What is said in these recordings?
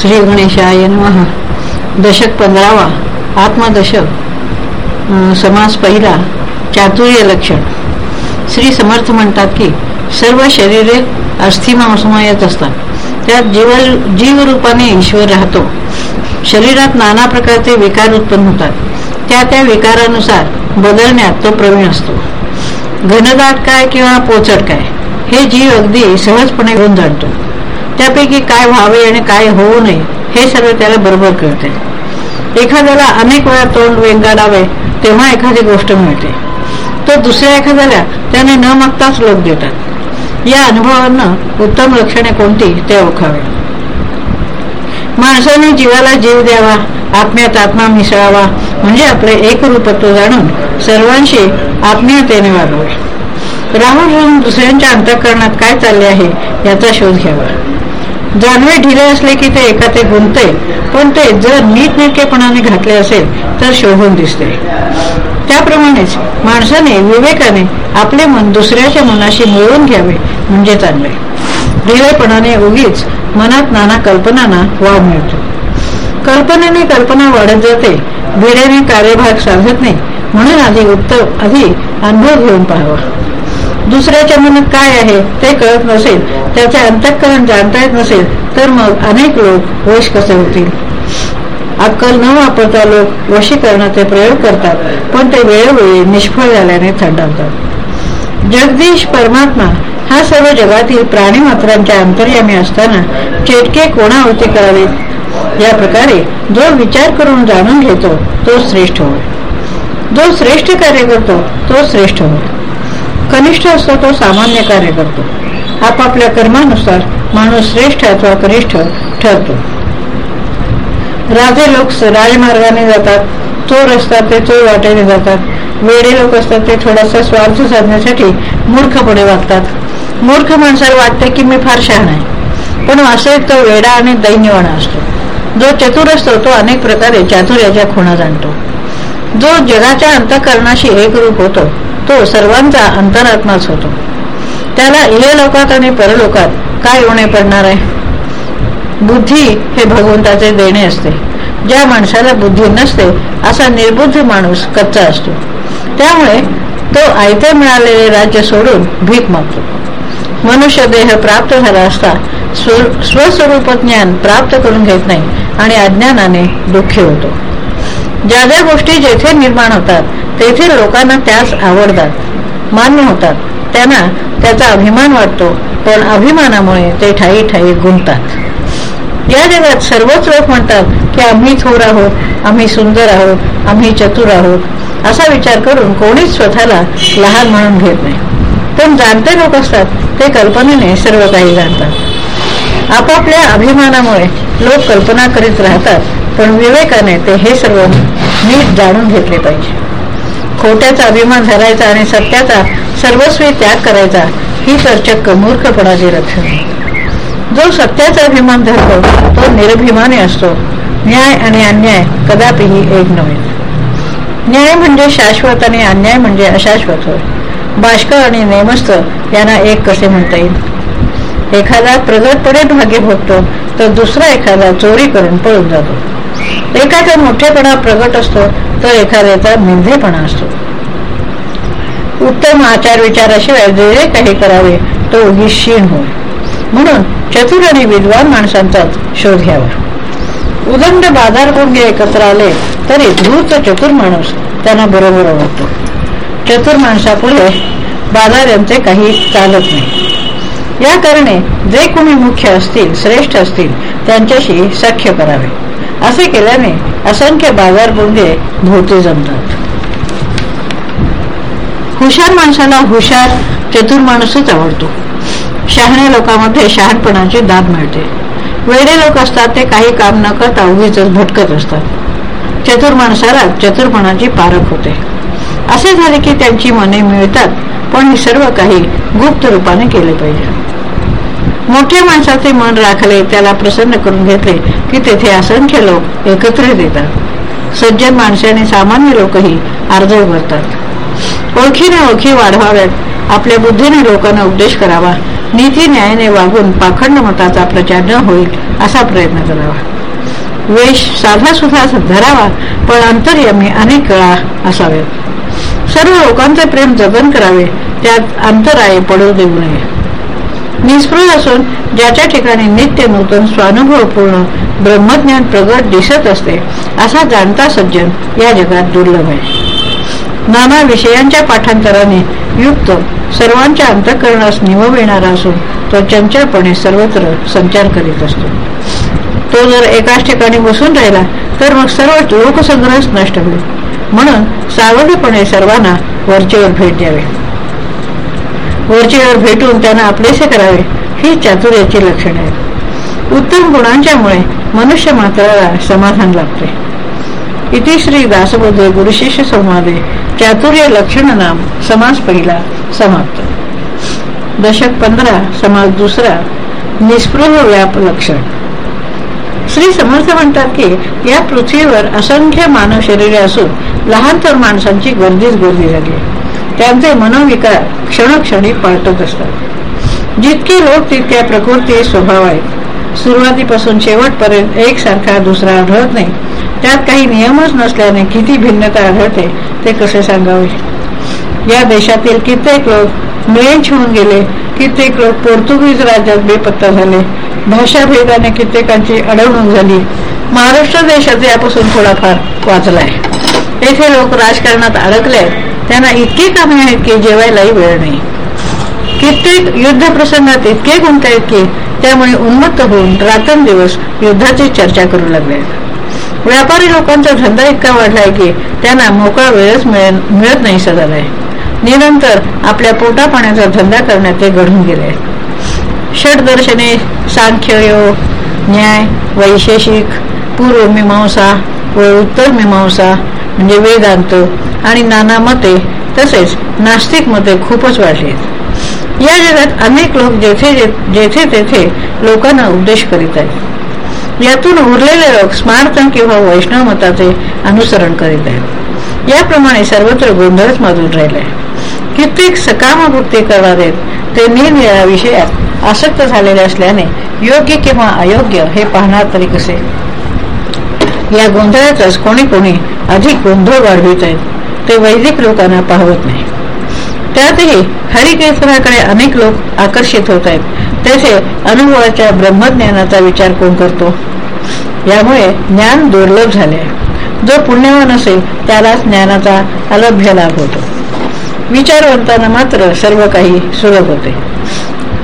श्री गणेशाय नमः. दशक पंधरावा आत्मदशक समास पहिला चातुर्य लक्षण. श्री समर्थ म्हणतात की सर्व शरीरे अस्थिमासमयत असतात. त्यात जीव जीवरूपाने ईश्वर राहतो. शरीरात नाना प्रकारचे विकार उत्पन्न होतात. त्या त्या विकारानुसार बदलण्यात तो प्रवीण असतो. घनदाट काय किंवा पोचट काय हे जीव अगदी सहजपणे घेऊन जाणतो. त्यापैकी काय व्हावे आणि काय होऊ नये हे सर्व त्याला बरोबर कळते. एखाद्याला अनेक वेळा तोंड वेंगाडावे तेव्हा एखादी गोष्ट मिळते. तर दुसऱ्या एखाद्याला त्याने न मागताच लोक देतात. या अनुभवांना उत्तम लक्षणे कोणती ते ओळखावे. माणसाने जीवाला जीव द्यावा आत्म्यात आत्मा मिसळावा म्हणजे आपले एकरूपत्व जाणून सर्वांशी आत्मीयतेने वागावे. राहून दुसऱ्यांच्या अंतःकरणात काय चालले आहे याचा शोध घ्यावा. जानवे ढिले असले की ते एका ते गुंतते. पण ते जर नीटनेटकेपणाने घातले असेल तर शोभून दिसते. त्याप्रमाणेच माणसाने विवेकाने आपले मन दुसऱ्याच्या मनाशी मिळवून घ्यावे म्हणजे चांगले ढिलेपणाने उगीच मनात नाना कल्पनांना वाव मिळतो. कल्पनेने कल्पना वाढत जाते भिडेने कार्यभाग साधत नाही म्हणून आधी उत्तम आधी अनुभव घेऊन पाहावा. दुसऱ्याच्या मनात काय आहे ते कळत नसेल त्याचे अंतःकरण जाणता येत नसेल तर मग अनेक लोक वश कसे होतील? अक्कल न वापरता लोक वशीकरणाचे प्रयोग करतात पण ते वेळोवेळी निष्फळ झाल्याने थंडावतात. जगदीश परमात्मा हा सर्व जगातील प्राणी मात्रांच्या अंतर्यामी असताना चेटके कोणावरती करावेत? या प्रकारे जो विचार करून जाणून घेतो तो श्रेष्ठ होय. जो श्रेष्ठ कार्य करतो तो श्रेष्ठ होय. कनिष्ठ असतो तो सामान्य कार्य करतो. आपापल्या कर्मानुसार माणूस श्रेष्ठ अथवा कनिष्ठ ठरतो. राजे लोक राजमार्गाने जातात. चोर असतात ते चोर वाटेने जातात. वेडे लोक असतात ते थोडासा स्वार्थ साधण्यासाठी मूर्खपणे वागतात. मूर्ख माणसाला वाटते की मी फार शहाण आहे. पण असे तो वेडा आणि दैन्यवाणा असतो. जो चतुर असतो तो अनेक प्रकारे चातुर्याच्या खुणा जाणतो. जो जगाच्या अंतकरणाशी एकरूप होतो तो सर्वांचा अंतरात्माच होतो. त्याला लोकात आणि परलोकात काय उणे पडणार आहे? बुद्धी हे भगवंताचे देणे असते. ज्या माणसाला बुद्धी नसते असा निर्बुद्ध माणूस कच्चा असतो. त्यामुळे तो आयते मिळालेले राज्य सोडून भीक मागतो. मनुष्य देह प्राप्त झाला असता स्वस्वरूप ज्ञान प्राप्त करून घेत नाही आणि अज्ञानाने दुःखी होतो. ज्या ज्या गोष्टी जेथे निर्माण होतात तेथील लोकांना त्यास आवडतात. मान्य होतात. त्यांना त्याचा अभिमान वाटतो पण अभिमानामुळे ते ठाई ठाई गुंततात. या जगात सर्वच लोक म्हणतात की आम्ही थोर आहोत आम्ही सुंदर आहोत आम्ही चतुर आहोत असा विचार करून कोणीच स्वतःला लहान म्हणून घेत नाही. पण जाणते लोक असतात ते कल्पनेने सर्व काही जाणतात. आपापल्या अभिमानामुळे लोक कल्पना करीत राहतात पण विवेकाने ते हे सर्व नीट जाणून घेतले पाहिजे. खोट्याचा अभिमान धरायचा आणि सत्याचा सर्वस्वी त्याग करायचा ही तर चक्क मूर्खपणाची रक्षण जो सत्याचा अभिमान धरतो तो निरभिमानी असतो. न्याय आणि अन्याय कदापिही एक नव्हे. न्याय म्हणजे शाश्वत आणि अन्याय म्हणजे अशाश्वत होय. बाष्क आणि नेमस्थ यांना एक कसे म्हणता येईल? एखादा प्रगतपणे भाग्य भोगतो तर दुसरा एखादा चोरी करून पळून जातो. एखादा मोठेपणा प्रगट असतो तर एखाद्याचा निंदेपणा असतो. उत्तम आचार विचाराशिवाय जे जे काही करावे तो उगीच क्षीण होय. म्हणून चतुर आणि विद्वान माणसांचाच शोध घ्यावा. उदंड बाजारगुंगे एकत्र आले तरी धूर्त चतुर माणूस त्यांना बरोबर आवडतो चतुर माणसापुढे बाजार यांचे काही चालत नाही. या कारणे जे कोणी मुख्य असतील श्रेष्ठ असतील त्यांच्याशी सख्य करावे. असे केल्याने असंख्य बाजार बोंगे भोवती जमतात. हुशार माणसाला हुशार चतुर माणूसच आवडतो. शहाण्या लोकांमध्ये शहाणपणाची दाद मिळते. वेडे लोक असतात ते काही काम न करता उगीच भटकत असतात. चतुर माणसाला चतुरपणाची पारख होते. असे झाले की त्यांची मने मिळतात पण हे सर्व काही गुप्त रूपाने केले पाहिजे. मोठ्या माणसाचे मन राखले त्याला प्रसन्न करून घेतले की तेथे असंख्य लोक एकत्र येतात. सज्जन माणसाने सामान्य लोकही अर्ज उभारतात ओळखीने ओळखी वाढवाव्यात. आपल्या बुद्धीने लोकांना उपदेश करावा. नीती न्यायाने वागून पाखंड मताचा प्रचार न होईल असा प्रयत्न करावा. वेश साधा सुद्धा धरावा पण अंतर्यमी अनेक कळा असावेत सर्व लोकांचे प्रेम जतन करावे त्यात अंतराय पडू देऊ नये. निष्फळ असून ज्याच्या ठिकाणी नित्य नूतन स्वानुभवपूर्ण ब्रह्मज्ञान प्रगट दिसत असते असा जाणता सज्जन या जगात दुर्लभ आहे. नाना विषयांच्या पाठांतराने युक्त सर्वांच्या अंतःकरणास निमविणारा असून तो चंचलपणे सर्वत्र संचार करीत असतो. तो जर एकाच ठिकाणी बसून राहिला तर मग सर्व लोकसंग्रहच नष्ट होईल. म्हणून सावधपणे सर्वांना वरचेवर भेट द्यावी. वरचेवर भेटून त्यांना आपलेसे करावे ही चातुर्याची लक्षणे आहेत उत्तम गुणांच्यामुळे मनुष्य मात्राला समाधान लागते इति श्री दासबोधे गुरुशिष्य संवादे चातुर्य लक्षण नाम समास पहिला समाप्त. दशक पंधरा समास दुसरा निस्पृह व्याप लक्षण. श्री समर्थ म्हणतात की या पृथ्वीवर असंख्य मानव शरीरे असून लहान तर माणसांची गर्दीच गर्दी झाली त्यांचे मनोविकार क्षणक्षणी पाळतच असतात. जितके लोक तितक्या प्रकृती स्वभाव आहेत. सुरुवातीपासून शेवटपर्यंत एकसारखा दुसरा आढळत नाही. त्यात काही नियमच नसल्याने किती भिन्नता आढळते ते कसे सांगावे? या देशातील कित्येक लोक मिळेंच होऊन गेले कित्येक लोक पोर्तुगीज राज्यात बेपत्ता झाले भाषाभेदाने कित्येकांची अडवणूक झाली. महाराष्ट्र देशात यापासून थोडाफार वाचलाय. येथे लोक राजकारणात अडकले त्यांना इतकी कामे आहेत की जेवायलाही वेळ नाही. कित्येक युद्ध प्रसंगात इतके गुंतायत की त्यामुळे उन्मत्त होऊन रात्रंदिवस युद्धाची चर्चा करू लागले. व्यापारी लोकांचा धंदा इतका वाढलाय की त्यांना मोकळा वेळच मिळत नाही सगळं निरंतर आपल्या पोटा पाण्याचा धंदा करण्यात ते घडून गेले. षडदर्शने सांख्य योग न्याय वैशेषिक पूर्वमीमांसा व उत्तर मीमांसा म्हणजे वेदांत आणि नाना मते तसेच नास्तिक मते खूपच वाढली या जगात अनेक लोक जेथे जेथे तेथे लोकांना उपदेश करीत आहेत. यातून उरलेले लोक स्मार्थ किंवा वैष्णव मताचे अनुसरण करीत आहेत. याप्रमाणे सर्वत्र गोंधळच माजून राहिले कित्येक सकाम भक्ती करणारे ते निरनिळ्या विषयात आसक्त झालेले असल्याने योग्य किंवा अयोग्य हे पाहणार तरी कसे? या गोंधळातच कोणी कोणी अधिक गोंधळ वाढवित आहेत. ते वैदिक लोकांना पाहवत नाही. त्यातही हरिकीर्तनाकडे अनेक लोक आकर्षित होत आहेत. तसे अनुभवाच्या ब्रह्मज्ञानाचा विचार कोण करतो? यामुळे ज्ञान दुर्लभ झाले जो पुण्यवान असेल त्यालाच ज्ञानाचा अलभ्य लाभ होतो. विचारवंतांना मात्र सर्व काही सुलभ होते.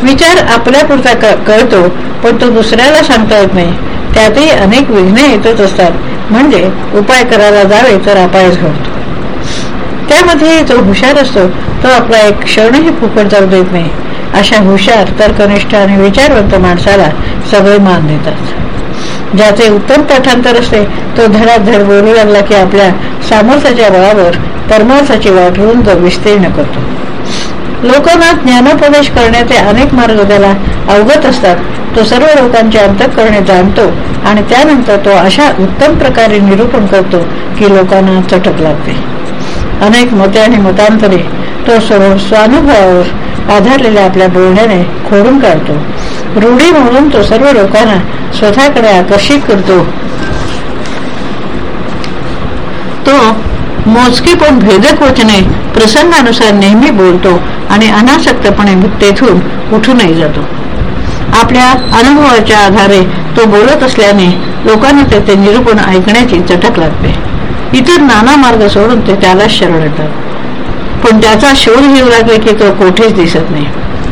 विचार आपल्यापुरता कळतो पण तो दुसऱ्याला सांगता येत नाही. त्यातही अनेक विघ्ने येतच असतात. म्हणजे उपाय करायला जावे तर अपायच घडतो त्यामध्ये जो हुशार असतो तो आपला एक क्षणही फुकट जाऊ देत नाही. अशा हुशार तर्कनिष्ठ आणि विचारवंत माणसाला सगळे मान देतात. ज्याचे उत्तम पाठांतर असते तो धडाधड बोलू लागला की आपल्या सामर्थ्याच्या बळावर परमार्थाची वाट रुंद विस्तीर्ण करतो. लोकांना ज्ञानोपदेश करण्याचे अनेक मार्ग त्याला अवगत असतात. तो सर्व लोकांचे अंतकरणे जाणतो आणि त्यानंतर तो अशा उत्तम प्रकारे निरूपण करतो की लोकांना चटक लागते. अनेक मते आणि मतांतरे तो सर्व स्वानुभवावर आधारलेल्या आपल्या बोलण्याने खोडून काढतो. रूढी म्हणून तो सर्व लोकांना स्वतःकडे आकर्षित करतो. तो मोजकी पण भेदक वचने प्रसंगानुसार नेहमी बोलतो आणि अनासक्तपणे तेथून उठूनही जातो. आपल्या अनुभवाच्या आधारे तो बोलत असल्याने लोकांना त्याचे निरूपण ऐकण्याची चटक लागते. इतर नाना मार्ग सोडून ते त्याला शरण येतात. पण त्याचा शोध घेऊ लागले की तो कोठेच दिसत नाही.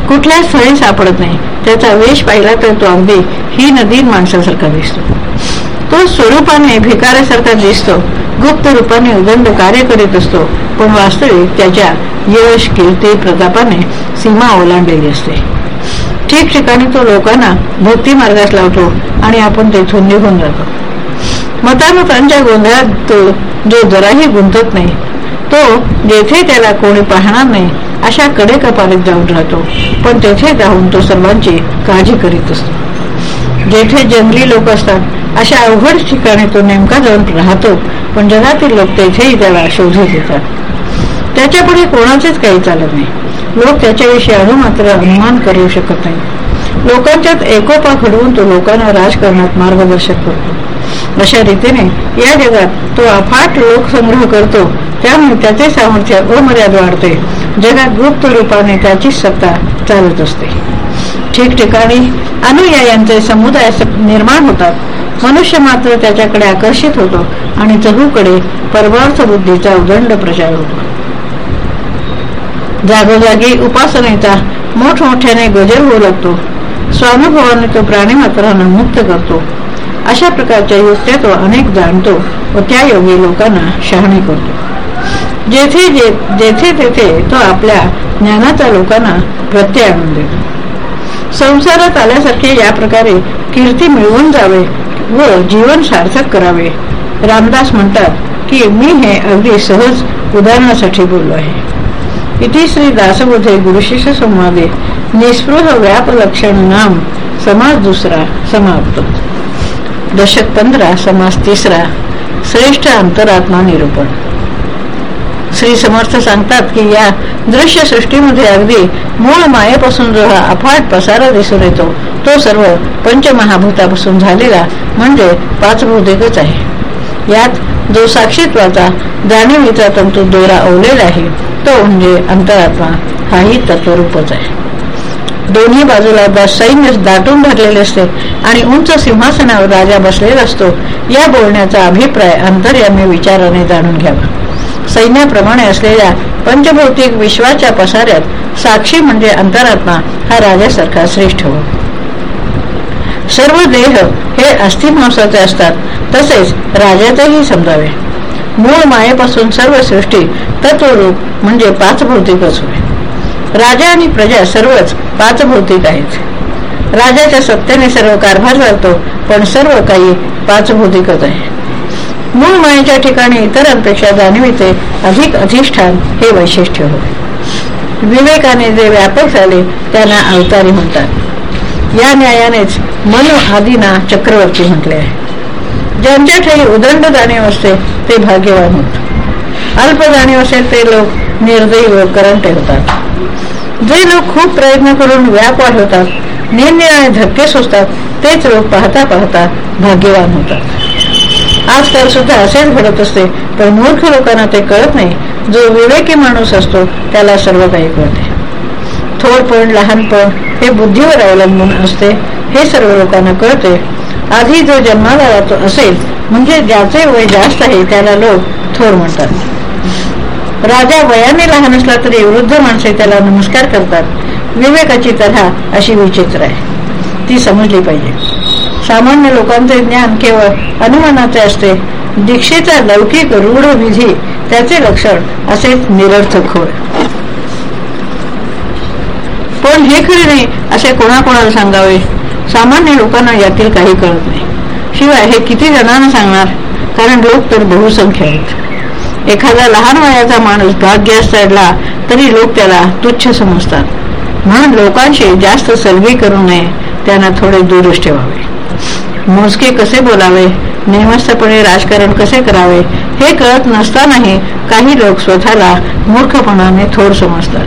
कुठल्या स्थळी सापडत नाही. त्याचा वेश पाहिला तर तो अगदी ही नदी माणसासारखा दिसतो. तो स्वरूपाने भिकाऱ्यासारखा दिसतो. गुप्त रूपाने उदंड कार्य करीत असतो. पण वास्तविक त्याच्या यश कीर्ती प्रतापाने सीमा ओलांडलेली असते. ठिकठिकाणी तो लोकांना भक्ती मार्गास लावतो आणि आपण तेथून निघून जातो. मतामतांच्या गोंधळात तो जो जराही गुंतत नाही तो जेथे त्याला कोणी पाहणार नाही अशा कडे कपारीत जाऊन राहतो. पण तेथे जाऊन तो सर्वांची काळजी करीत असतो. जेथे जंगली लोक असतात अशा अवघड ठिकाणी तो नेमका जाऊन राहतो. पण जगातील लोक तेथेही त्याला शोधत येतात त्याच्यापुढे कोणाचेच काही चालत नाही. लोक त्याच्याविषयी अणुमात्र अनुमान करू शकत नाही लोकांच्यात एकोपा घडवून तो लोकांना राजकारणात मार्गदर्शक करतो. अशा रीतीने या जगात तो अफाट लोकसंग्रह करतो त्यामुळे त्याचे सामर्थ्य अमर्याद वाढते. जगात गुप्त रूपाने त्याचीच सत्ता चालत असते. ठिकठिकाणी अनुयायांचे समुदाय निर्माण होतात. मनुष्य मात्र त्याच्याकडे आकर्षित होतो आणि चहूकडे परमार्थ बुद्धीचा उदंड प्रचार होतो. जागोजागी उपासनेचा मोठमोठ्याने गजर होऊ लागतो. स्वानुभवाने तो प्राणी मात्रांना मुक्त करतो. अशा प्रकारच्या युक्त्या तो अनेक जाणतो व त्या योगी लोकांना शहाणे करतो. जेथे जेथे तेथे तो आपल्या ज्ञानाचा लोकांना प्रत्यय आणून देतो. संसारात आल्यासारखे या प्रकारे कीर्ती मिळवून जावे व जीवन सार्थक करावे. रामदास म्हणतात की मी हे अगदी सहज उदाहरणासाठी बोललो आहे. इथे श्री दासबोधे गुरुशिष्य संवादे निस्पृह व्याप लक्षण नाम समाज दुसरा समाप्त दशक पंधरा समास तिसरा श्रेष्ठ अंतरात्मा निरूपण. श्री समर्थ सांगतात की या दृश्य सृष्टीमध्ये अगदी मूळ मायेपासून जो हा अफाट पसारा दिसून येतो तो सर्व पंचमहाभूतापासून झालेला म्हणजे पाच आहे. यात जो साक्षीत्वाचा जाणीवीचा तंतू दोरा ओवलेला आहे तो म्हणजे अंतरात्मा हाही तत्वरूपच आहे. दोन्ही बाजूला सैन्य दाटून भरलेले असते आणि उंच सिंहासनावर राजा बसलेला असतो. या बोलण्याचा अभिप्राय अंतर्यामी विचाराने जाणून घ्यावा. सैन्याप्रमाणे असलेल्या पंचभौतिक विश्वाच्या पसाऱ्यात साक्षी म्हणजे अंतरात्मा हा राजासारखा श्रेष्ठ हो सर्व देह हे अस्थिमांसाचे असतात तसेच राजाचेही समजावे. मूळ मायेपासून सर्व सृष्टी तत्वरूप म्हणजे पाच भौतिकच होय. राजा आणि प्रजा सर्वच पाच भौतिक आहेत. राजाच्या सत्तेने सर्व कारभार चालतो पण सर्व काही पाच भौतिकच आहे. मूळ मायेच्या ठिकाणी इतरांपेक्षा जाणीवीचे अधिक अधिष्ठान हे वैशिष्ट्य होय. विवेकाने जे व्यापक झाले त्यांना अवतारी म्हणतात. या न्यायानेच मनो आदीना चक्रवर्ती म्हटले आहे. ज्यांच्या ठाई उदंड जाणीव असते ते भाग्यवान होत. अल्प जाणीव असेल ते लोक निर्दयी व करंटे होतात जे लोक खूप प्रयत्न करून व्याप वाढवतात निरनिराळे धक्के सोसतात तेच लोक पाहता पाहता भाग्यवान होतात. आजकाल सुद्धा असेच घडत असते पण मूर्ख लोकांना ते कळत नाही. जो विवेकी माणूस असतो त्याला सर्व काही कळते. थोडपण लहानपण हे बुद्धीवर अवलंबून असते हे सर्व लोकांना कळते. आधी जो जन्माला असेल म्हणजे ज्याचे वय जास्त आहे त्याला लोक थोर म्हणतात. राजा वयाने लहान असला तरी वृद्ध माणसे त्याला नमस्कार करतात. विवेकाची तऱ्हा अशी विचित्र आहे. ती समजली पाहिजे. सामान्य लोकांचे ज्ञान केवळ अनुमानाचे असते. दीक्षेचा लौकिक रूढ विधी त्याचे लक्षण असे निरर्थक होय. पण हे खरे नाही असे कोणाकोणाला सांगावे? सामान्य लोकांना यातील काही कळत नाही. शिवाय हे किती जणांना सांगणार? कारण लोक तर बहुसंख्य आहेत. एखादा लहान वयाचा माणूस भाग्यास चढला तरी लोक त्याला तुच्छ समजतात. म्हणून लोकांशी जास्त सलगी करू नये त्यांना थोडे दूरच ठेवावे. मोजके कसे बोलावे नेमस्तपणे राजकारण कसे करावे हे कळत नसतानाही काही लोक स्वतःला मूर्खपणाने थोर समजतात.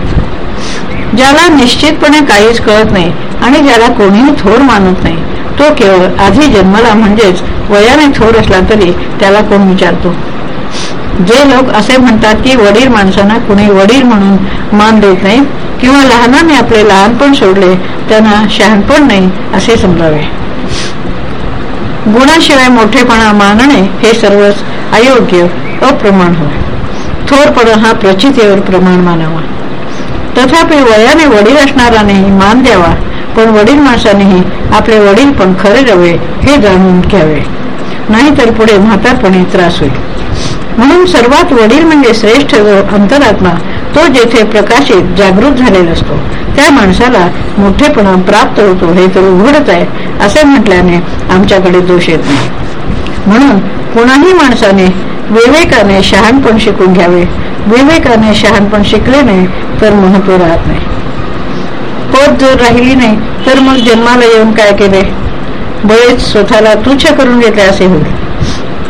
ज्याला निश्चितपणे काहीच कळत नाही आणि ज्याला कोणीही थोर मानत नाही तो केवळ आधी जन्माला म्हणजेच वयाने थोर असला तरी त्याला कोण विचारतो? जे लोक असे म्हणतात की वडील माणसांना कुणी वडील म्हणून मान देत नाही किंवा लहानाने आपले लहानपण सोडले त्यांना शहाणपण नाही असे समजावे. गुणाशिवाय मोठेपणा मानणे हे सर्वच अयोग्य अप्रमाण होय. थोरपणा हा प्रचितेवर प्रमाण मानावा. तथापि वयाने वडील असणारानेही मान द्यावा पण वडील माणसानेही आपले वडील पण खरे रवे हे जाणून घ्यावे. नाहीतर पुढे म्हातारपणे त्रास होईल. म्हणून सर्वात वडील म्हणजे श्रेष्ठ अंतरात्मा तो जेथे प्रकाशित जागृत झालेला असतो. त्या माणसाला मोठेपणा प्राप्त होतो हे तर उघडच आहे असे म्हटल्याने आमच्याकडे दोष येत नाही. म्हणून कोणाही माणसाने विवेकाने शहाणपण शिकून घ्यावे विवेकाने शहाणपण शिकले नाही तर महत्त्व राहत नाही. पद जर राहिली नाही तर मग जन्माला येऊन काय केले? बळेच स्वतःला तुच्छ करून घेतले असे होईल.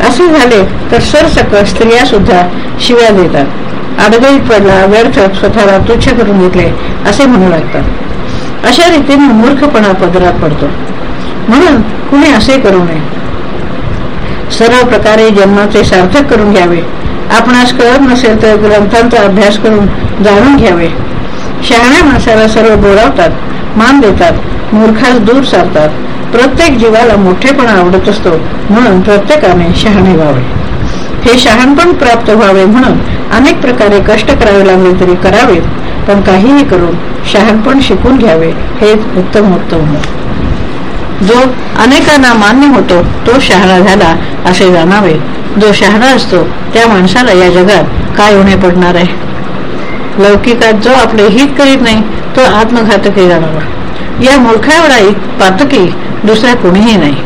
असे झाले तर सरसकट स्त्रिया सुद्धा शिव्या देतात. अडगळीत पडला व्यर्थ स्वतःला तुच्छ करून घेतले असे म्हणू लागतात. अशा रीतीने मूर्खपणा पदरात पडतो. म्हणून कुणी असे करू नये. सर्व प्रकारे जन्माचे सार्थक करून घ्यावे. आपणास कळत नसेल तर ग्रंथांचा अभ्यास करून जाणून घ्यावे. शहाण्या माणसाला सर्व बोलावतात मान देतात मूर्खास दूर सारतात. प्रत्येक जीवाला मोठेपणा आवडत असतो म्हणून प्रत्येकाने शहाणे व्हावे. हे शहाणपण प्राप्त व्हावे म्हणून अनेक प्रकारे कष्ट करावे लागले तरी करावेत पण काहीही करून शहाणपण शिकून घ्यावे हेच उत्तम उत्तम जो अनेकांना मान्य होतो तो शहाणा झाला असे जाणावे. जो शहाणा असतो त्या माणसाला या जगात काय होणे पडणार आहे? लौकिकात जो आपले हित करीत नाही तो आत्मघातकी जाणावा या मूर्खावराई पातकी दुसरा कुणीही नाही.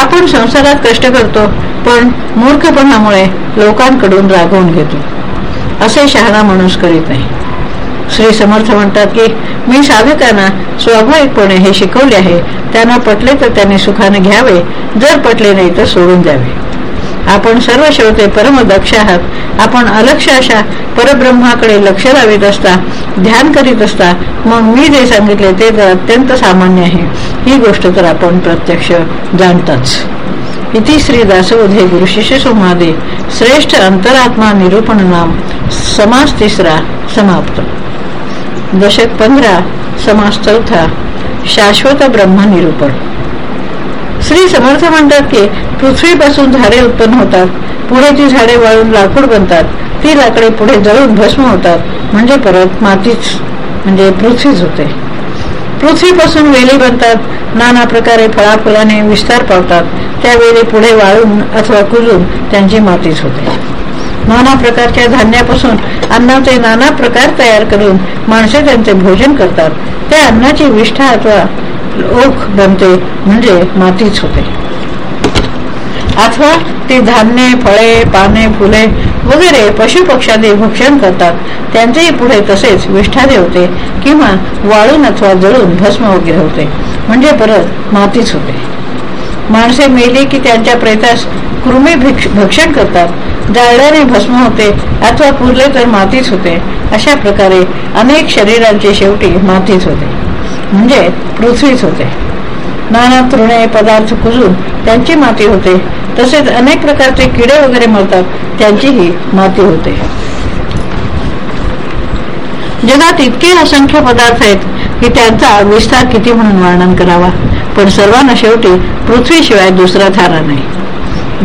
आपण संसारात कष्ट करतो पण मूर्खपणामुळे लोकांकडून रागवून घेतो. असे शहाणा माणूस करीत नाही. श्री समर्थ म्हणतात की मी साधकांना स्वाभाविकपणे हे शिकवले आहे त्यांना पटले तर त्यांनी सुखाने घ्यावे जर पटले नाही तर सोडून द्यावे. आपण सर्व श्रोते परम दक्ष आहात आपण अलक्ष अशा परब्रह्माकडे लक्ष लावित असता ध्यान करीत असता मग मी जे सांगितले ते तर अत्यंत सामान्य आहे. ही गोष्ट तर आपण प्रत्यक्ष जाणताच. इति श्री दासोधे गुरुशिष्य संवादे श्रेष्ठ अंतरात्मा निरूपण नाम समास तिसरा समाप्त. दशक पंधरा समास चौथा शाश्वत ब्रह्म निरूपण श्री समर्थ म्हणतात की पृथ्वीपासून झाडे उत्पन्न होतात. पुढे ती झाडे वाळून लाकूड बनतात ती लाकडे पुढे जळून भस्म होतात. म्हणजे परत मातीच म्हणजे पृथ्वीच होते. पृथ्वीपासून वेली बनतात नाना प्रकारे फळाफुलाने विस्तार पावतात. त्या वेली पुढे वाळून अथवा कुजून त्यांची मातीच होते. नाना प्रकारच्या धान्यापासून अन्नाचे नाना प्रकार तयार करून माणसे त्यांचे भोजन करतात. त्या अन्नाची विष्ठा अथवा ओख बनते म्हणजे मातीच होते. अथवा ती धान्य फळे पाने फुले वगैरे पशु पक्षांनी भक्षण करतात. त्यांचेही पुढे तसेच विष्ठादे होते किंवा वाळून अथवा जळून भस्म वगैरे होते. म्हणजे परत मातीच होते. माणसे मेली की त्यांच्या प्रेतास कृमी भक्षण करतात. जाळल्याने भस्म होते अथवा पुरले तर मातीच होते. अशा प्रकारे अनेक शरीरांचे शेवटी मातीच होते. म्हणजे पृथ्वीच होते. नाना तृणे पदार्थ कुजून त्यांची माती होते. तसेच अनेक प्रकारचे किडे वगैरे मरतात त्यांचीही माती होते. जगात इतके असंख्य पदार्थ आहेत की त्यांचा विस्तार किती म्हणून वर्णन करावा? पण सर्वांना शेवटी पृथ्वीशिवाय दुसरा थारा नाही.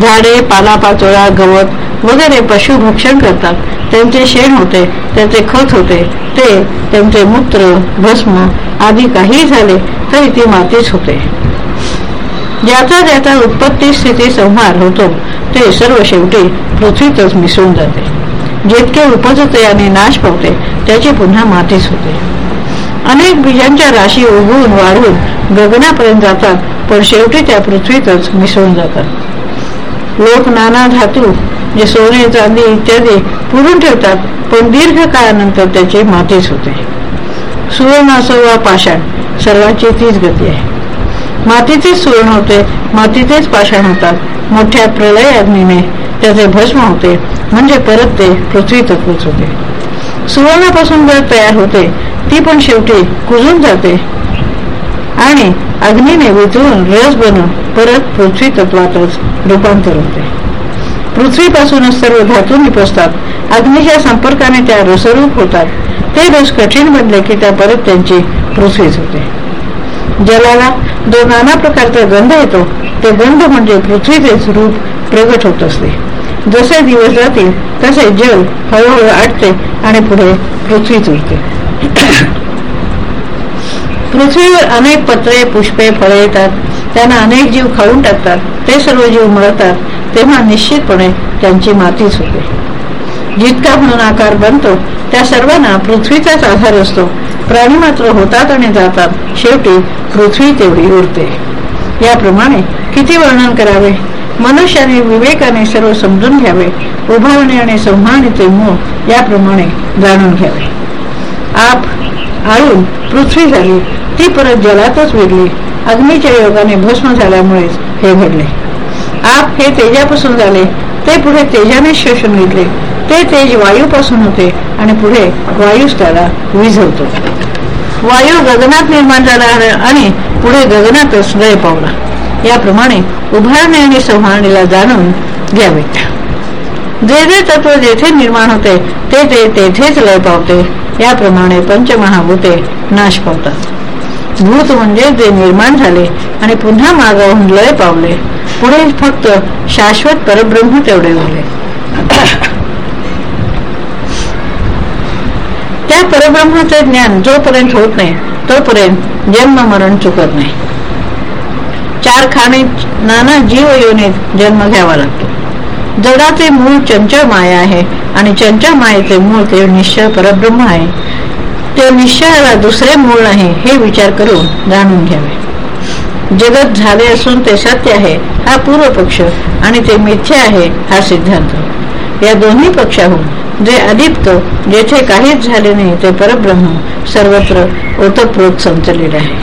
झाडे पालापाचोळा गवत वगैरे पशु भक्षण करतात. त्यांचे शेण होते त्यांचे खत होते ते त्यांचे मूत्र भस्म आदी काहीही झाले तरी ती मातीच होते. ज्याचा ज्याचा उत्पत्ती स्थिती संहार होतो ते सर्व शेवटी पृथ्वीतच मिसळून जाते. जितके उपजते आणि नाश पावते त्याची पुन्हा मातीच होते. अनेक बीजांच्या राशी उगवून वाढून गगनापर्यंत जातात पण शेवटी त्या पृथ्वीतच मिसळून जातात. लोक नाना धातू जे सोने चांदी इत्यादी पुरून ठेवतात पण दीर्घ काळानंतर त्याचे मातीच होते. सुवर्ण असो वा पाषाण सर्वांची तीच गती आहे. मातीचेच सुवर्ण होते मातीचेच पाषाण होतात. मोठ्या प्रलय अग्नीने त्याचे भस्म होते म्हणजे परत ते पृथ्वी तत्वच होते. सुवर्णापासून जर तयार होते ती पण शेवटी कुजून जाते. आणि अग्नीने वितळून रस बनून परत पृथ्वी तत्वातच रूपांतर होते. पृथ्वीपासूनच सर्व धातू निपसतात अग्नीच्या संपर्काने त्या रसरूप होतात. ते रस कठीण बनले की त्या परत त्यांची पृथ्वीच होते. जलाला जो नाना प्रकारचा गंध येतो ते गंध म्हणजे पृथ्वीचेच रूप प्रगट होत असते. जसे दिवस जातील तसे जल हळूहळू आटते आणि पुढे पृथ्वीच उरते. पृथ्वीवर अनेक पत्रे पुष्पे फळे येतात. त्यांना अनेक जीव खाऊन टाकतात. ते सर्व जीव मळतात. तेव्हा निश्चितपणे त्यांची मातीच होते. जितका म्हणून आकार बनतो त्या सर्वांना पृथ्वीचाच आधार असतो. प्राणी मात्र होतात आणि जातात. शेवटी पृथ्वी तेवढी उरते. याप्रमाणे किती वर्णन करावे? मनुष्याने विवेकाने सर्व समजून घ्यावे. उभारणे आणि संभाळणीचे मूळ याप्रमाणे जाणून घ्यावे. आप आळून पृथ्वी झाली. ती परत जलातच विरली. अग्नीच्या योगाने भस्म झाल्यामुळेच हे घडले. आप हे तेजापासून झाले. ते पुढे तेजाने शोषून घेतले. ते तेज वायूपासून होते आणि पुढे वायूच त्याला विझवतो. वायू गगनात निर्माण झाला आणि पुढे गगनातच लय पावला. याप्रमाणे उभारणे आणि संभारणीला जाणून घ्यावे. जे जे तत्व जेथे निर्माण होते ते ते तेथेच लय पावते याप्रमाणे पंचमहाभूते नाश पावतात. भूत म्हणजे जे निर्माण झाले आणि पुन्हा मागावून लय पावले पुढे फक्त शाश्वत परब्रह्म तेवढे झाले. त्या परब्रह्माचे ज्ञान जोपर्यंत होत नाही तोपर्यंत जन्म मरण चुकत नाही. चार खाणे नाना जीव योनीत जन्म घ्यावा लागतो. जगाचे मूळ चंचल माया आहे आणि चंचल मायेचे मूळ ते निश्चय परब्रह्म आहे. ते निश्चयाला दुसरे मूळ नाही हे विचार करून जाणून घ्यावे. जगत झाले असून ते सत्य आहे हा पूर्व पक्ष आणि ते मिथ्या आहे हा सिद्धांत. या दोन्ही पक्षाहून जे अधिप्त जेथे काहीच झाले नाही ते परब्रह्म सर्वत्र ओतप्रोत संचलेले आहे.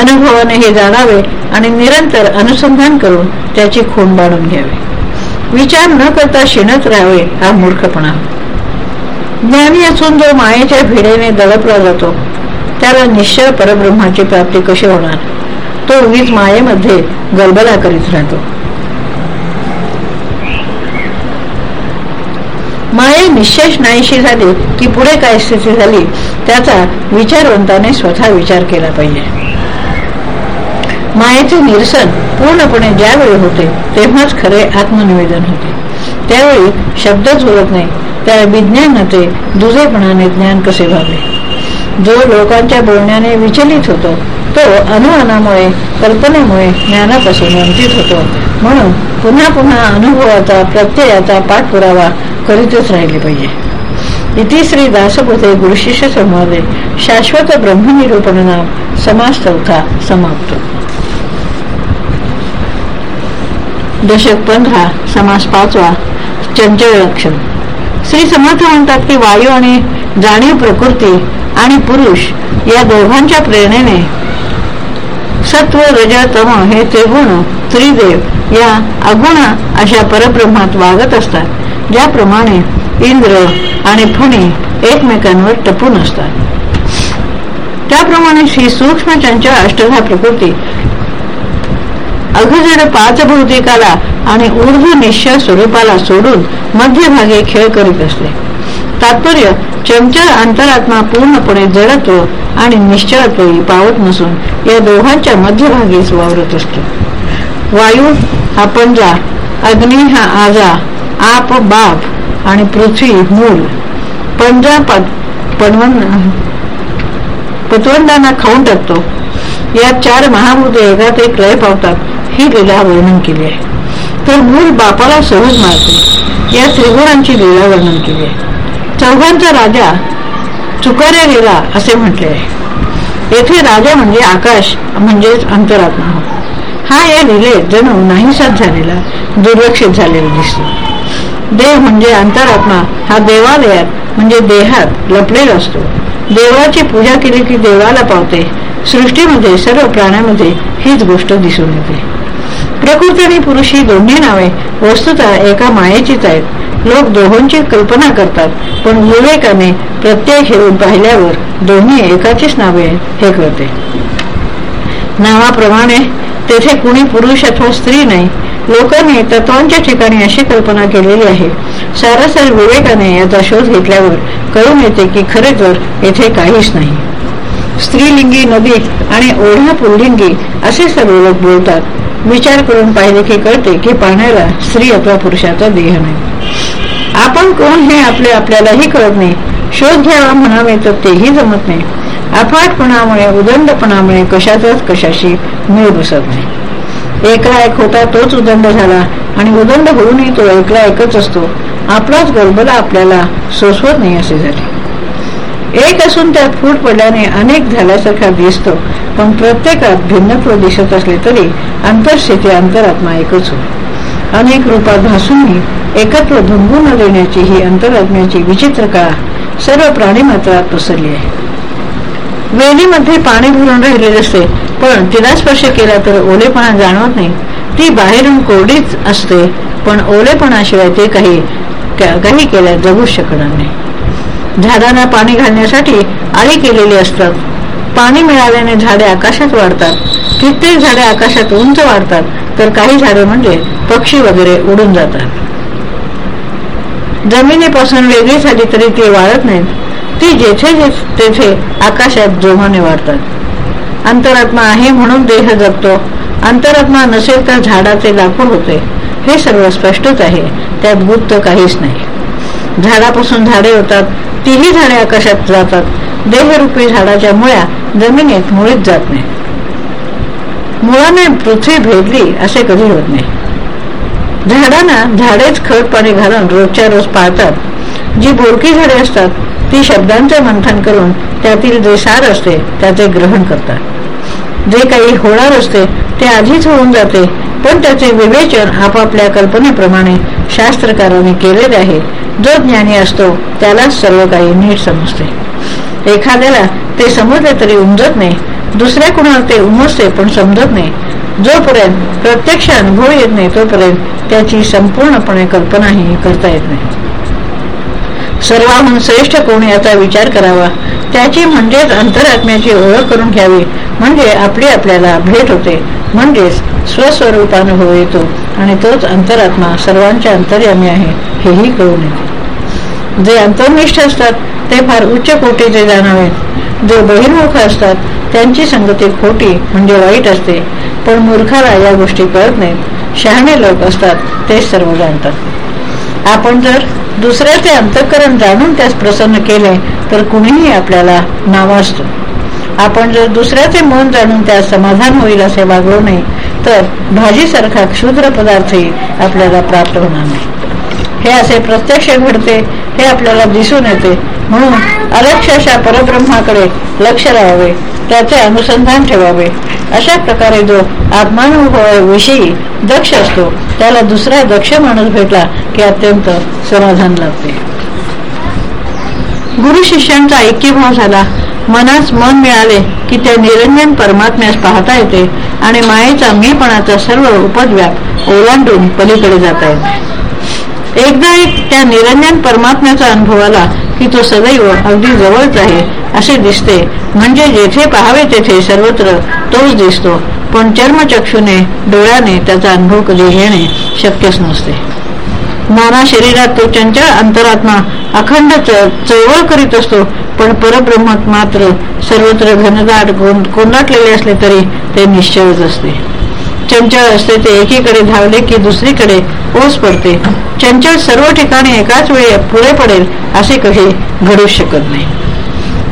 अनुभवाने हे जाणावे आणि निरंतर अनुसंधान करून त्याची खून बांधून घ्यावे. विचार न करता शिणत राहावे हा मूर्खपणा. ज्ञानी असून जो मायेच्या भिडेने दडपला जातो त्याला निश्चय परब्रह्माची प्राप्ती कशी होणार? तो उगीच मायेमध्ये गलबला करीत राहतो. माये निशेष नाहीशी झाली की पुढे काय स्थिती झाली त्याचा विचारवंताने स्वतः विचार केला पाहिजे. मायेचे निरसन पूर्णपणे ज्यावेळी होते तेव्हाच खरे आत्मनिवेदन होते. त्यावेळी शब्दच बोलत नाही त्या विज्ञान ते दुजेपणाने ज्ञान कसे व्हावे जो लोकांच्या बोलण्याने विचलित होतो तो अनुमानामुळे कल्पनेमुळे ज्ञानापासून वंचित होतो. म्हणून पुन्हा पुन्हा अनुभवाचा प्रत्ययाचा पाठपुरावा करीतच राहिले पाहिजे. इति श्री दासबोधे गुरुशिष्य संवादे शाश्वत ब्रह्मनिरूपण नाम समास चौथा समाप्त. दशक पंधरा समास पाचवा चंचल लक्षण. श्री समर्थ म्हणतात की वायू आणि जाणीव प्रकृती आणि पुरुष या दोघांच्या प्रेरणेने सत्व रजतम हे त्रिगुण त्रिदेव या अगुण अशा परब्रह्मात वागत असतात ज्याप्रमाणे इंद्र आणि फणी एकमेकांवर टपून असतात. त्याप्रमाणे श्री सूक्ष्म चंचल अष्टधा प्रकृती अघजड पाच भौतिकाला आणि ऊर्ध निश्चय स्वरूपाला सोडून मध्यभागी खेळ करीत असले तात्पर्य चंचल अंतरात्मा पूर्णपणे जडत्व आणि निश्चळत्वही पावत नसून या दोघांच्या मध्यभागीच वावरत असतो वायू हा पंजा अग्नी हा आजा आप बाप आणि पृथ्वी मूल. पंजा पतवंदांना खाऊन टाकतो. या चार महाभूते एकात एक लय पावतात ही लीला वर्णन केली आहे. तर मूल बापाला सहज मारते. या त्रिगुणांची लीला वर्णन केली आहे. चौघांचा राजा चुकाऱ्या गेला असे म्हटले. आहे येथे राजा म्हणजे आकाश म्हणजेच अंतरात्मा. हो हा या लिलेत जणू नाहीसाच झालेला दुर्लक्षित झालेला दिसतो. देव म्हणजे अंतरात्मा हा देवालयात म्हणजे देहात लपलेला असतो. देवाची पूजा केली की देवाला पावते. सृष्टीमध्ये सर्व प्राण्यामध्ये हीच गोष्ट दिसून येते. प्रकृती आणि पुरुष ही दोन्ही नावे वस्तुता एका मायेचीच आहेत. लोक दोहोंची कल्पना करतात पण विवेकाने प्रत्येक घेऊन पाहिल्यावर दोन्ही एकाचीच नावे हे कळते नावाप्रमाणे तेथे कुणी पुरुष अथवा स्त्री नाही लोकांनी तत्वांच्या ठिकाणी अशी कल्पना केलेली आहे. सारासर विवेकाने याचा शोध घेतल्यावर कळून येते की खरे तर येथे काहीच नाही. स्त्रीलिंगी नदी आणि ओढा पुल्लिंगी असे सर्व लोक बोलतात. विचार करून पाहिले की कळते की पाण्याला स्त्री अथवा पुरुषाचा देह नाही. आपण कोण हे आपले आपल्यालाही कळत नाही. शोध घ्यावा म्हणावे तर तेही जमत नाही. अफाटपणामुळे उदंडपणामुळे कशाचाच कशाशी मिळ बसत नाही. एकला एक होता तोच उदंड झाला आणि उदंड होऊनही तो एकला एकच असतो. आपलाच गडबडा आपल्याला सोसवत नाही असे झाले. एक असून त्यात फूट पडल्याने अनेक झाल्यासारखा दिसतो पण प्रत्येकात भिन्नत्व दिसत असले तरी अंतरस्थिती अंतरात्मा एकच होईल अनेक रूपात भासूनही एकत्र धुंबू न देण्याची ही अंतरात्म्याची विचित्र कळा सर्व प्राणी मात्रात पसरली आहे. वेलीमध्ये पाणी भरून राहिलेले असते पण तिला स्पर्श केला तर ओलेपणा जाणवत नाही. ती बाहेरून कोरडीच असते पण ओलेपणाशिवाय ते काही काही केल्या जगू शकणार नाही. झाडांना पाणी घालण्यासाठी आळी केलेली असतात. पाणी मिळाल्याने झाडे आकाशात वाढतात. कित्येक झाडे आकाशात उंच वाढतात. तर काही झाडे म्हणजे पक्षी वगैरे उडून जातात. जमिनीपासून वेगळी झाली तरी ती वाढत नाहीत. ती जेथे तेथे आकाशात जोमाने वाढतात. अंतरात्मा आहे म्हणून देह जगतो. अंतरात्मा नसेल तर झाडाचे लाकूड होते. हे सर्व स्पष्टच आहे. त्यात गुप्त काहीच नाही. झाडापासून झाडे होतात. तीही झाडे आकाशात जातात. देहरूपी झाडाच्या मुळ्या जमिनीत मुळीच जात नाही मुळाने पृथ्वी भेदली असे कधी होत नाही. झाडांना झाडेच खत पाणी घालून रोजच्या रोज पाळतात. जी बोरकी झाडे असतात ती शब्दांचे मंथन करून त्यातील जे सार असते त्याचे ग्रहण करतात. जे काही होणार असते ते आधीच होऊन जाते पण त्याचे विवेचन आपापल्या कल्पनेप्रमाणे शास्त्रकारांनी केलेले आहे. जो ज्ञानी असतो त्यालाच सर्व काही नीट समजते. एखाद्याला ते समजले तरी उमजत नाही दुसऱ्या कुणाला ते उमजते पण समजत नाही. जोपर्यंत प्रत्यक्ष अनुभव येत नाही तोपर्यंत त्याची संपूर्णपणे कल्पनाही करता येत नाही. सर्वाहून श्रेष्ठ कोण याचा विचार करावा. त्याची म्हणजेच अंतरात्म्याची ओळख करून घ्यावी. म्हणजे आपली आपल्याला भेट होते. म्हणजेच स्वस्वरूपानुभव येतो. आणि तोच अंतरात्मा सर्वांच्या अंतर्यामी आहे हेही कळून येते जे अंतर्निष्ठ असतात ते फार उच्च कोटीचे जाणावेत जे बहिर्मुख असतात त्यांची संगती खोटी म्हणजे वाईट असते पण मूर्खाला या गोष्टी कळत नाहीत. शहाणे लोक असतात ते सर्व जाणतात. आपण जर दुसऱ्याचे अंतकरण जाणून त्यास प्रसन्न केले तर कुणीही आपल्याला नावाजतो. आपण जर दुसऱ्याचे मन जाणून त्यास समाधान होईल असे वागलो नाही तर भाजीसारखा क्षुद्र पदार्थही आपल्याला प्राप्त होणार नाही. हे असे प्रत्यक्ष घडते हे आपल्याला दिसून येते. म्हणून अलक्षशा परब्रह्माकडे लक्ष लावावे. त्याचे अनुसंधान ठेवावे. अशा प्रकारे जो आत्मानुभवाविषयी दक्ष असतो त्याला दुसरा दक्ष माणूस भेटला की अत्यंत समाधान लागते गुरु शिष्यांचा ऐक्यभाव झाला. मनास मन मिळाले की त्या निरंजन परमात्म्यास पाहता येते आणि मायेचा मीपणाचा सर्व उपद्व्याप ओलांडून पलीकडे जाता येते एकदा एक त्या निरंजन परमात्म्याचा अनुभव आला की तो सदैव अगदी जवळच आहे असे दिसते. म्हणजे जेथे पाहावे तेथे सर्वत्र तोच दिसतो. पण चर्मचक्षुने डोळ्याने त्याचा अनुभव कधी घेणे शक्यच नसते. नाना शरीरात तो चंचल अंतरात्मा अखंड चळवळ करीत असतो पण परब्रह्मात मात्र सर्वत्र घनदाट कोंडाटलेले असले तरी ते निश्चयच असते. चंचल असते ते एकीकडे धावले की दुसरीकडे ओस पडते. चंचल सर्व ठिकाणी एकाच वेळी पुढे पडेल असे कधी घडू शकत नाही.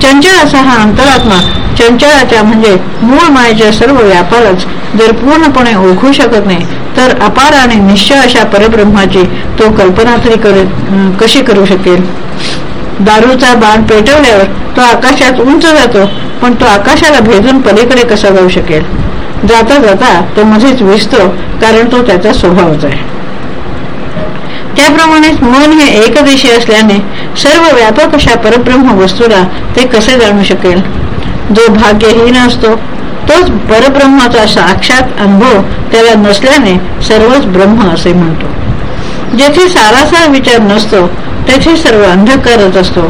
चंचल असा हा अंतरात्मा. चंचलाच्या म्हणजे मूळ मायेच्या सर्व व्यापारच. जर पूर्णपणे ओळखू शकत नाही तर अपार आणि निश्चय अशा परब्रह्माची तो कल्पना तरी कशी करू शकेल? दारूचा बाण पेटवल्यावर तो आकाशात उंच जातो. पण तो आकाशाला भेदून पलीकडे कसा जाऊ शकेल? जाता जाता तो मध्येच विसतो कारण तो त्याचा स्वभावच आहे. त्याप्रमाणेच मन हे एकदेशी असल्याने सर्व व्यापक अशा परब्रह्म वस्तूला ते कसे जाणू शकेल? जो भाग्यहीन असतो तोच परब्रह्माचा साक्षात अनुभव त्याला नसल्याने सर्वच ब्रह्म असे म्हणतो. जेथे सारासार विचार नसतो तेथे सर्व अंधकारच असतो.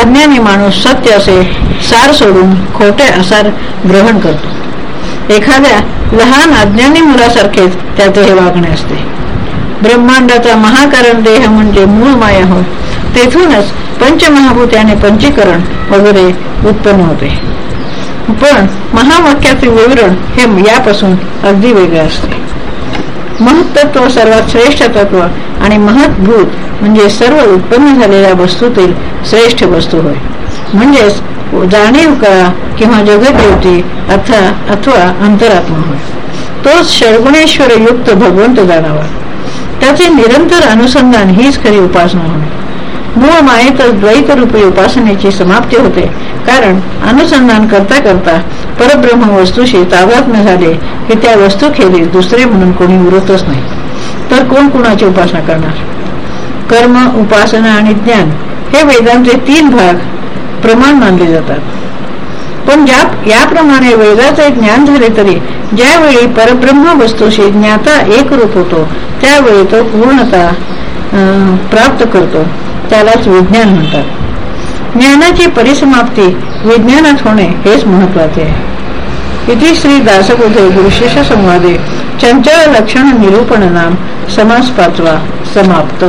अज्ञानी माणूस सत्य असे सार सोडून खोटे असार ग्रहण करतो. एखाद्या लहान अज्ञानी मुलासारखेच त्याचे हे वागणे असते. ब्रह्मांडाचा महाकारण देह म्हणजे मूळ माया हो तेथूनच पंचमहाभूत आणि पंचीकरण वगैरे उत्पन्न होते. पण महावाक्याचे विवरण हे यापासून अगदी वेगळे असते. महत्त्व सर्वात श्रेष्ठ तत्व आणि महत्भूत म्हणजे सर्व उत्पन्न झालेल्या वस्तूतील श्रेष्ठ वस्तू होय. म्हणजेच जाणीव कळा किंवा जगदेवती अथवा अथवा अंतरात्मा होय. तोच षडगुणेश्वर युक्त भगवंत जाणावा. त्याचे निरंतर अनुसंधान हीच खरी उपासना होय. मूळ मायेतच द्वैत रूपी उपासनेची समाप्ती होते. कारण अनुसंधान करता करता परब्रह्म वस्तूशी तादात्म्य झाले की त्या वस्तू दुसरे म्हणून कोणी उरतच नाही. तर कोण कुणाची उपासना करणार? कर्म उपासना आणि ज्ञान हे वेदांचे तीन भाग प्रमाण मानले जातात. पण ज्या याप्रमाणे वेदाचे ज्ञान झाले तरी ज्यावेळी परब्रह्म वस्तूशी ज्ञाता एक रूप होतो त्यावेळी तो पूर्णता प्राप्त करतो. त्यालाच विज्ञान म्हणतात. ज्ञानाची परिसमाप्ती विज्ञानात होणे हेच महत्त्वाचे आहे. इथे श्री दासबोधे गुरुशिष्य संवादे चंचल लक्षण निरूपण नाम समास पाचवा समाप्त.